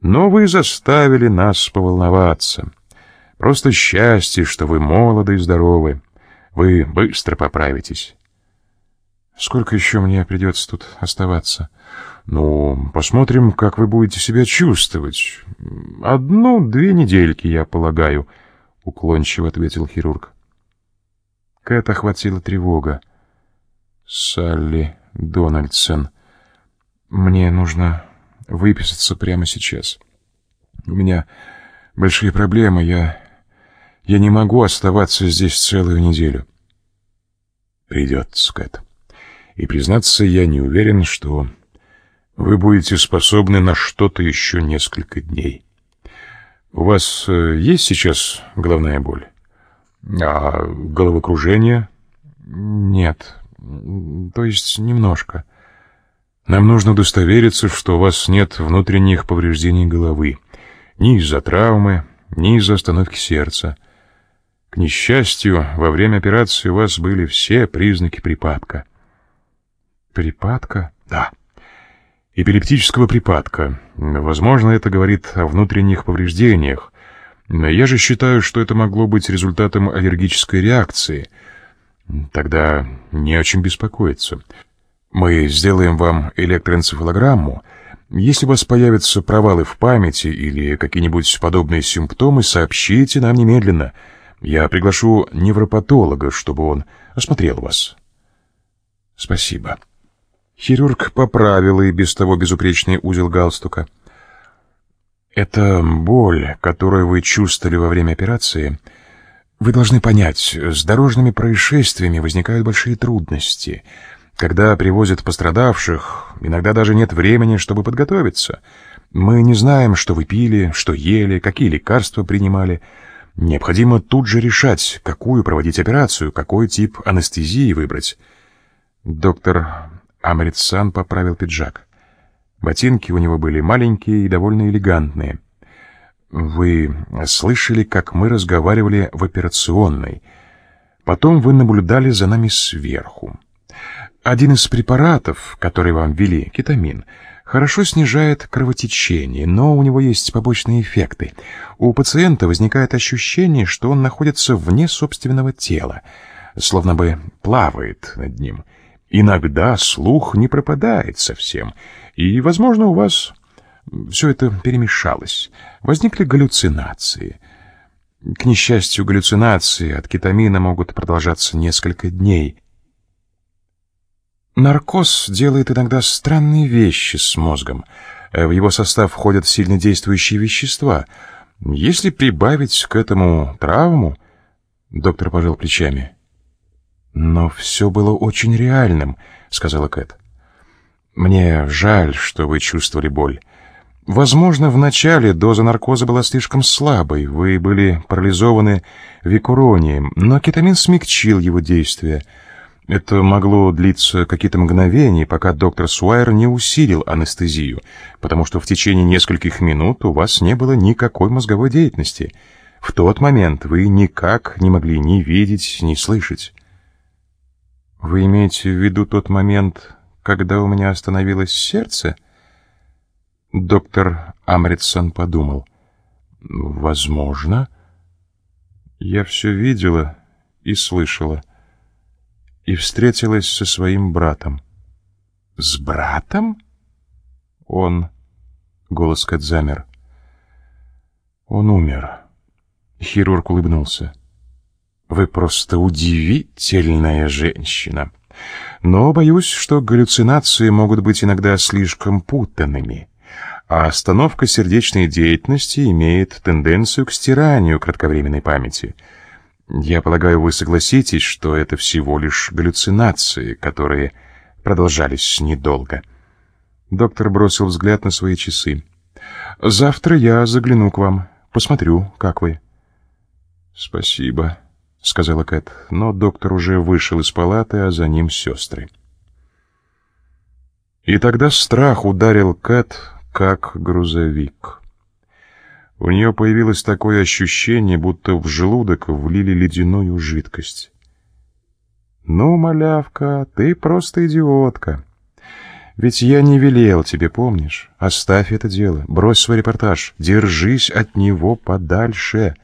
Но вы заставили нас поволноваться. Просто счастье, что вы молоды и здоровы. Вы быстро поправитесь. Сколько еще мне придется тут оставаться? Ну, посмотрим, как вы будете себя чувствовать. Одну-две недельки, я полагаю, — уклончиво ответил хирург. Кэт охватила тревога. Салли Дональдсон. Мне нужно выписаться прямо сейчас. У меня большие проблемы, я... Я не могу оставаться здесь целую неделю. Придется, Кэт. И, признаться, я не уверен, что вы будете способны на что-то еще несколько дней. У вас э, есть сейчас головная боль? А головокружение? Нет. То есть немножко. Нам нужно удостовериться, что у вас нет внутренних повреждений головы. Ни из-за травмы, ни из-за остановки сердца. К несчастью, во время операции у вас были все признаки припадка. Припадка? Да. Эпилептического припадка. Возможно, это говорит о внутренних повреждениях. Но я же считаю, что это могло быть результатом аллергической реакции. Тогда не о чем беспокоиться. Мы сделаем вам электроэнцефалограмму, если у вас появятся провалы в памяти или какие-нибудь подобные симптомы, сообщите нам немедленно. Я приглашу невропатолога, чтобы он осмотрел вас. Спасибо. Хирург поправил и без того безупречный узел галстука. Это боль, которую вы чувствовали во время операции. Вы должны понять, с дорожными происшествиями возникают большие трудности — когда привозят пострадавших, иногда даже нет времени, чтобы подготовиться. Мы не знаем, что вы пили, что ели, какие лекарства принимали. Необходимо тут же решать, какую проводить операцию, какой тип анестезии выбрать. Доктор Амритсан поправил пиджак. Ботинки у него были маленькие и довольно элегантные. Вы слышали, как мы разговаривали в операционной. Потом вы наблюдали за нами сверху. Один из препаратов, который вам ввели, кетамин, хорошо снижает кровотечение, но у него есть побочные эффекты. У пациента возникает ощущение, что он находится вне собственного тела, словно бы плавает над ним. Иногда слух не пропадает совсем, и, возможно, у вас все это перемешалось. Возникли галлюцинации. К несчастью, галлюцинации от кетамина могут продолжаться несколько дней. Наркоз делает иногда странные вещи с мозгом. Э, в его состав входят сильнодействующие вещества. Если прибавить к этому травму... Доктор пожал плечами. «Но все было очень реальным», — сказала Кэт. «Мне жаль, что вы чувствовали боль. Возможно, вначале доза наркоза была слишком слабой, вы были парализованы викуронием, но кетамин смягчил его действие». Это могло длиться какие-то мгновения, пока доктор Суайер не усилил анестезию, потому что в течение нескольких минут у вас не было никакой мозговой деятельности. В тот момент вы никак не могли ни видеть, ни слышать. Вы имеете в виду тот момент, когда у меня остановилось сердце? Доктор Амритсон подумал. Возможно. Я все видела и слышала и встретилась со своим братом. «С братом?» «Он...» — голос Кэт замер. «Он умер». Хирург улыбнулся. «Вы просто удивительная женщина. Но боюсь, что галлюцинации могут быть иногда слишком путанными, а остановка сердечной деятельности имеет тенденцию к стиранию кратковременной памяти». Я полагаю, вы согласитесь, что это всего лишь галлюцинации, которые продолжались недолго. Доктор бросил взгляд на свои часы. Завтра я загляну к вам, посмотрю, как вы. Спасибо, сказала Кэт, но доктор уже вышел из палаты, а за ним сестры. И тогда страх ударил Кэт, как грузовик. У нее появилось такое ощущение, будто в желудок влили ледяную жидкость. «Ну, малявка, ты просто идиотка. Ведь я не велел тебе, помнишь? Оставь это дело, брось свой репортаж, держись от него подальше».